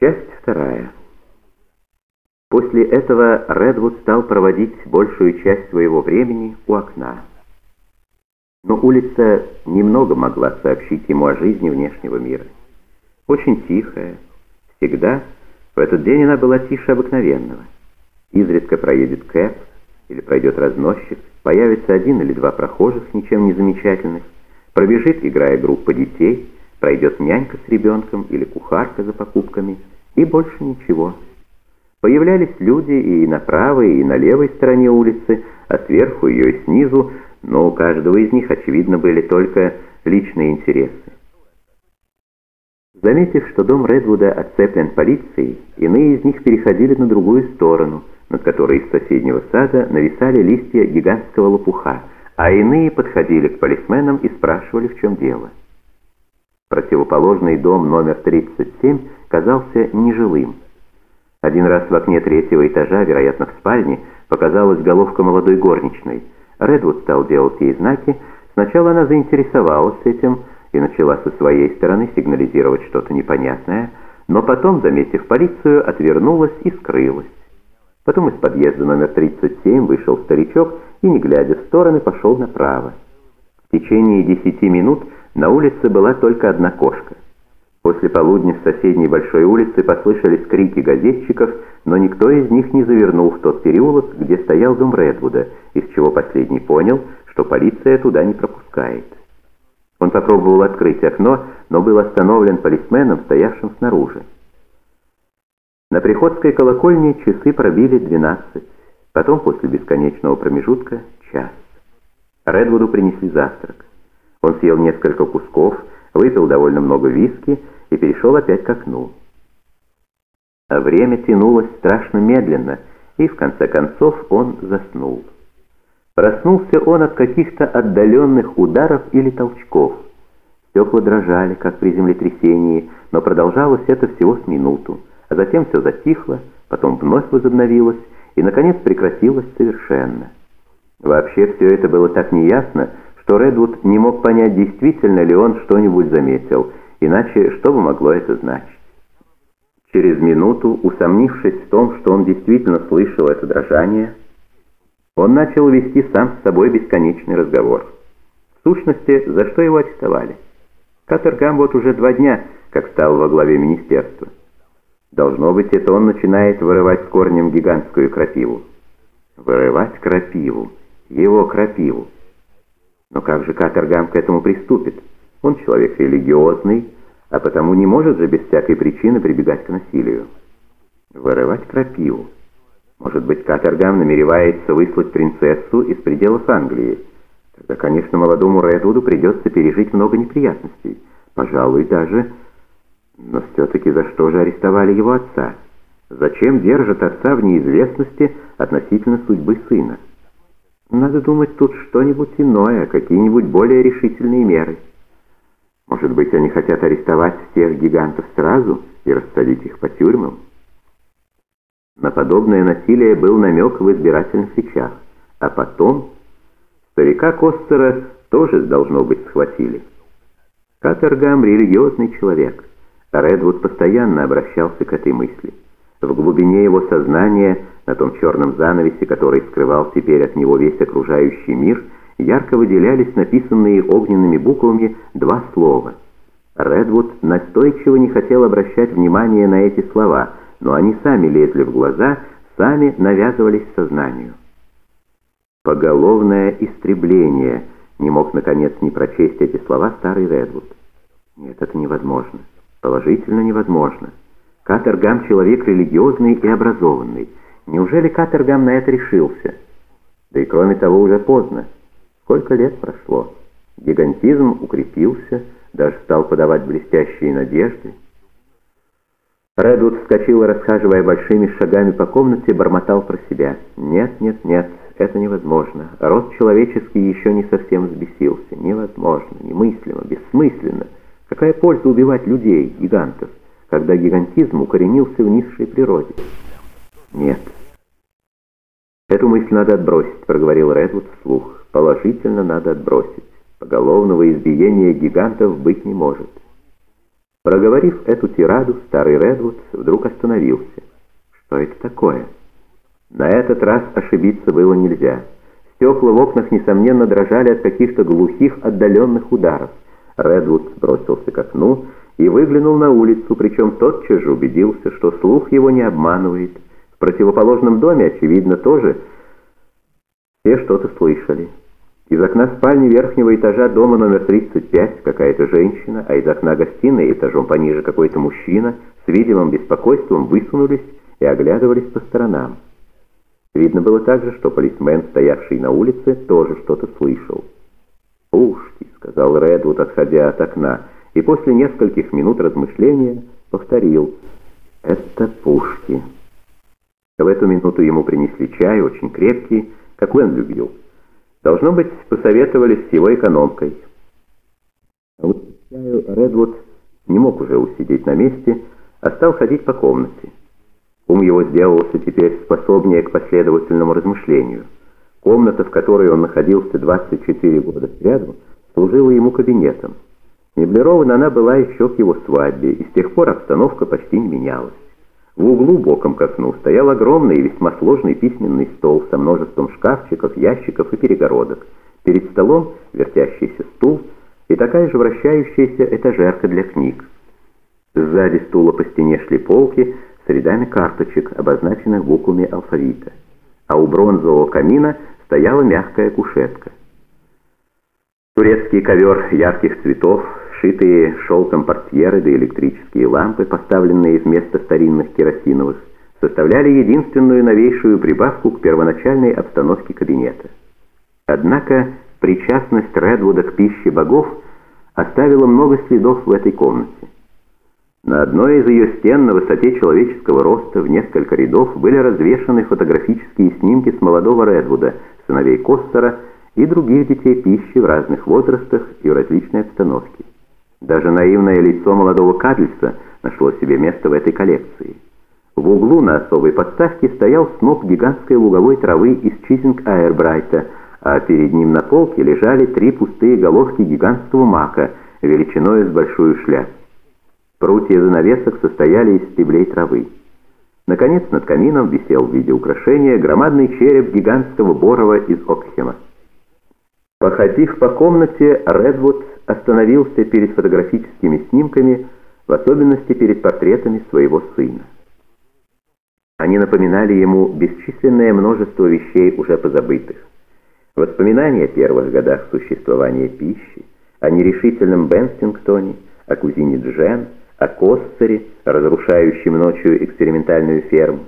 Часть вторая. После этого Редвуд стал проводить большую часть своего времени у окна. Но улица немного могла сообщить ему о жизни внешнего мира. Очень тихая, всегда, в этот день она была тише обыкновенного. Изредка проедет кэп или пройдет разносчик, появится один или два прохожих, ничем не замечательных, пробежит, играя группа детей, пройдет нянька с ребенком или кухарка за покупками, и больше ничего. Появлялись люди и на правой, и на левой стороне улицы, а сверху ее и снизу, но у каждого из них, очевидно, были только личные интересы. Заметив, что дом Редвуда отцеплен полицией, иные из них переходили на другую сторону, над которой из соседнего сада нависали листья гигантского лопуха, а иные подходили к полисменам и спрашивали, в чем дело. Противоположный дом номер 37 казался нежилым. Один раз в окне третьего этажа, вероятно, в спальне, показалась головка молодой горничной. Редвуд стал делать ей знаки. Сначала она заинтересовалась этим и начала со своей стороны сигнализировать что-то непонятное, но потом, заметив полицию, отвернулась и скрылась. Потом из подъезда номер 37 вышел старичок и, не глядя в стороны, пошел направо. В течение десяти минут на улице была только одна кошка. После полудня с соседней большой улицы послышались крики газетчиков, но никто из них не завернул в тот переулок, где стоял дом Редвуда, из чего последний понял, что полиция туда не пропускает. Он попробовал открыть окно, но был остановлен полисменом, стоявшим снаружи. На приходской колокольне часы пробили 12, потом после бесконечного промежутка – час. Редвуду принесли завтрак. Он съел несколько кусков, выпил довольно много виски и перешел опять к окну. А время тянулось страшно медленно, и в конце концов он заснул. Проснулся он от каких-то отдаленных ударов или толчков. Стекла дрожали, как при землетрясении, но продолжалось это всего с минуту, а затем все затихло, потом вновь возобновилось и, наконец, прекратилось совершенно. Вообще все это было так неясно, что Редвуд не мог понять, действительно ли он что-нибудь заметил, иначе что бы могло это значить. Через минуту, усомнившись в том, что он действительно слышал это дрожание, он начал вести сам с собой бесконечный разговор. В сущности, за что его арестовали? Катергам вот уже два дня, как стал во главе министерства. Должно быть, это он начинает вырывать с корнем гигантскую крапиву. Вырывать крапиву. Его крапиву. Но как же Катергам к этому приступит? Он человек религиозный, а потому не может же без всякой причины прибегать к насилию. Вырывать крапиву. Может быть, Катергам намеревается выслать принцессу из пределов Англии. Тогда, конечно, молодому Редвуду придется пережить много неприятностей. Пожалуй, даже... Но все-таки за что же арестовали его отца? Зачем держат отца в неизвестности относительно судьбы сына? Надо думать тут что-нибудь иное, какие-нибудь более решительные меры. Может быть, они хотят арестовать всех гигантов сразу и рассадить их по тюрьмам? На подобное насилие был намек в избирательных речах, а потом старика Костера тоже, должно быть, схватили. Катергам — религиозный человек, Редвуд постоянно обращался к этой мысли. В глубине его сознания, на том черном занавесе, который скрывал теперь от него весь окружающий мир, ярко выделялись написанные огненными буквами два слова. Редвуд настойчиво не хотел обращать внимание на эти слова, но они сами лезли в глаза, сами навязывались сознанию. «Поголовное истребление», — не мог, наконец, не прочесть эти слова старый Редвуд. «Нет, это невозможно. Положительно невозможно». Катергам человек религиозный и образованный. Неужели Катергам на это решился? Да и кроме того, уже поздно. Сколько лет прошло? Гигантизм укрепился, даже стал подавать блестящие надежды. Редвуд вскочил расхаживая большими шагами по комнате, бормотал про себя. «Нет, нет, нет, это невозможно. Род человеческий еще не совсем взбесился. Невозможно, немыслимо, бессмысленно. Какая польза убивать людей, гигантов? когда гигантизм укоренился в низшей природе. Нет. Эту мысль надо отбросить, проговорил Редвуд вслух. Положительно надо отбросить. Поголовного избиения гигантов быть не может. Проговорив эту тираду, старый Редвуд вдруг остановился. Что это такое? На этот раз ошибиться было нельзя. Стекла в окнах, несомненно, дрожали от каких-то глухих, отдаленных ударов. Редвуд бросился к окну и выглянул на улицу, причем тотчас же убедился, что слух его не обманывает. Противоположном доме, очевидно, тоже все что-то слышали. Из окна спальни верхнего этажа дома номер 35 какая-то женщина, а из окна гостиной этажом пониже какой-то мужчина с видимым беспокойством высунулись и оглядывались по сторонам. Видно было также, что полисмен, стоявший на улице, тоже что-то слышал. «Пушки», — сказал Редвуд, отходя от окна, и после нескольких минут размышления повторил «Это пушки». В эту минуту ему принесли чай, очень крепкий, какой он любил. Должно быть, посоветовались с его экономкой. А вот чаю Редвуд не мог уже усидеть на месте, а стал ходить по комнате. Ум его сделался теперь способнее к последовательному размышлению. Комната, в которой он находился 24 года сряду, служила ему кабинетом. Меблирована она была еще к его свадьбе, и с тех пор обстановка почти не менялась. В углу боком к окну стоял огромный и весьма сложный письменный стол со множеством шкафчиков, ящиков и перегородок. Перед столом вертящийся стул и такая же вращающаяся этажерка для книг. Сзади стула по стене шли полки с рядами карточек, обозначенных буквами алфавита. А у бронзового камина стояла мягкая кушетка. Турецкий ковер ярких цветов шитые шелком портьеры да электрические лампы, поставленные вместо старинных керосиновых, составляли единственную новейшую прибавку к первоначальной обстановке кабинета. Однако причастность Редвуда к пище богов оставила много следов в этой комнате. На одной из ее стен на высоте человеческого роста в несколько рядов были развешаны фотографические снимки с молодого Редвуда, сыновей Костера и других детей пищи в разных возрастах и в различной обстановке. Даже наивное лицо молодого Кадльса нашло себе место в этой коллекции. В углу на особой подставке стоял сноп гигантской луговой травы из Чизинг Айрбрайта, а перед ним на полке лежали три пустые головки гигантского мака, величиной с большую шляпу. Прутья занавесок состояли из стеблей травы. Наконец, над камином висел в виде украшения громадный череп гигантского борова из Окхема. Походив по комнате, Редвуд остановился перед фотографическими снимками, в особенности перед портретами своего сына. Они напоминали ему бесчисленное множество вещей, уже позабытых. Воспоминания о первых годах существования пищи, о нерешительном Бенстингтоне, о кузине Джен, о Костере, разрушающем ночью экспериментальную ферму.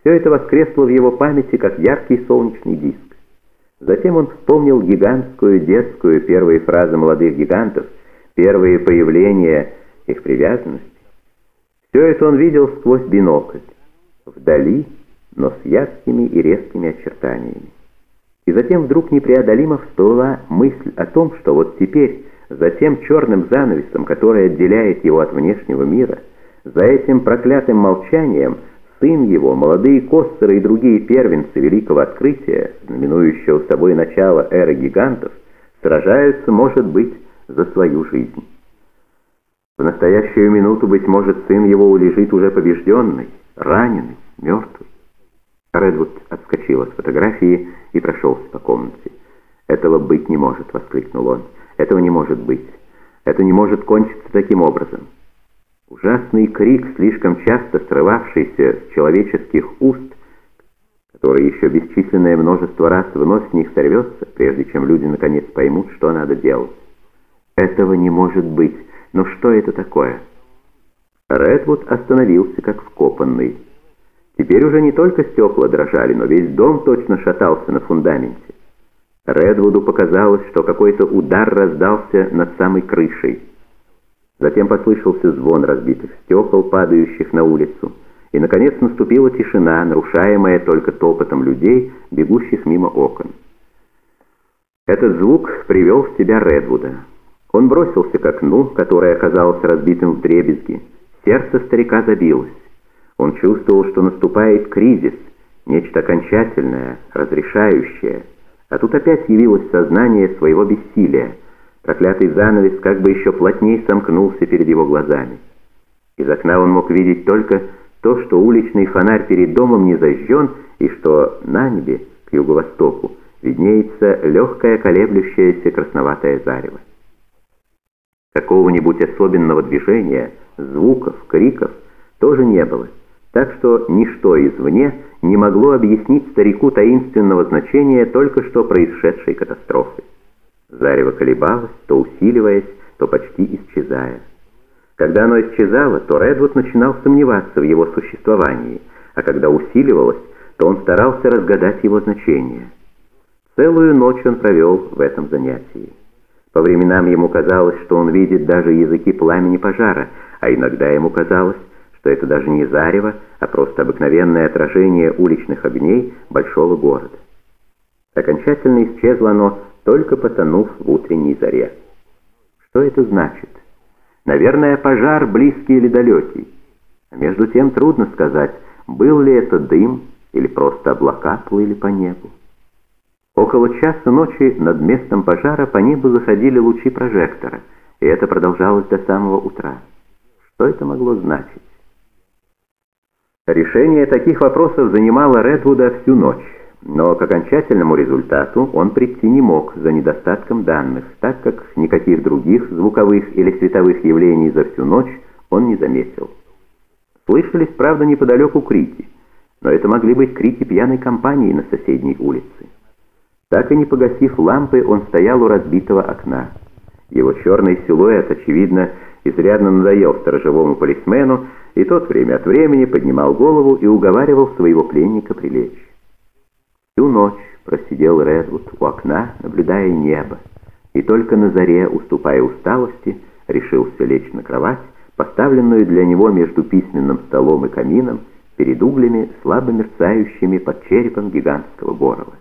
Все это воскресло в его памяти, как яркий солнечный диск. Затем он вспомнил гигантскую детскую первые фразы молодых гигантов, первые появления их привязанности. Все это он видел сквозь бинокль, вдали, но с яркими и резкими очертаниями. И затем вдруг непреодолимо всплыла мысль о том, что вот теперь, за тем черным занавесом, который отделяет его от внешнего мира, за этим проклятым молчанием – сын его, молодые костеры и другие первенцы великого открытия, знаменующего собой начало эры гигантов, сражаются, может быть, за свою жизнь. В настоящую минуту, быть может, сын его улежит уже побежденный, раненый, мертвый. Редвуд отскочил от фотографии и прошелся по комнате. «Этого быть не может!» — воскликнул он. «Этого не может быть! Это не может кончиться таким образом!» Ужасный крик, слишком часто срывавшийся с человеческих уст, который еще бесчисленное множество раз вновь с них сорвется, прежде чем люди наконец поймут, что надо делать. Этого не может быть. Но что это такое? Редвуд остановился как вкопанный. Теперь уже не только стекла дрожали, но весь дом точно шатался на фундаменте. Редвуду показалось, что какой-то удар раздался над самой крышей. Затем послышался звон разбитых стекол, падающих на улицу, и, наконец, наступила тишина, нарушаемая только топотом людей, бегущих мимо окон. Этот звук привел в себя Редвуда. Он бросился к окну, которое оказалось разбитым в дребезги. Сердце старика забилось. Он чувствовал, что наступает кризис, нечто окончательное, разрешающее. А тут опять явилось сознание своего бессилия. Проклятый занавес как бы еще плотнее сомкнулся перед его глазами. Из окна он мог видеть только то, что уличный фонарь перед домом не зажжен, и что на небе, к юго-востоку, виднеется легкое колеблющееся красноватое зарево. Какого-нибудь особенного движения, звуков, криков тоже не было, так что ничто извне не могло объяснить старику таинственного значения только что происшедшей катастрофы. Зарево колебалось, то усиливаясь, то почти исчезая. Когда оно исчезало, то Редвуд начинал сомневаться в его существовании, а когда усиливалось, то он старался разгадать его значение. Целую ночь он провел в этом занятии. По временам ему казалось, что он видит даже языки пламени пожара, а иногда ему казалось, что это даже не зарево, а просто обыкновенное отражение уличных огней большого города. Окончательно исчезло оно, только потонув в утренней заре. Что это значит? Наверное, пожар близкий или далекий. А между тем трудно сказать, был ли это дым или просто облака плыли по небу. Около часа ночи над местом пожара по небу заходили лучи прожектора, и это продолжалось до самого утра. Что это могло значить? Решение таких вопросов занимало Редвуда всю ночь, но к окончательному результату он прийти не мог за недостатком данных, так как никаких других звуковых или световых явлений за всю ночь он не заметил. Слышались, правда, неподалеку крики, но это могли быть крики пьяной компании на соседней улице. Так и не погасив лампы, он стоял у разбитого окна. Его черный силуэт, очевидно, изрядно надоел сторожевому полисмену, и тот время от времени поднимал голову и уговаривал своего пленника прилечь. Всю ночь просидел Редвуд у окна, наблюдая небо, и только на заре, уступая усталости, решился лечь на кровать, поставленную для него между письменным столом и камином, перед углями, слабо мерцающими под черепом гигантского горова.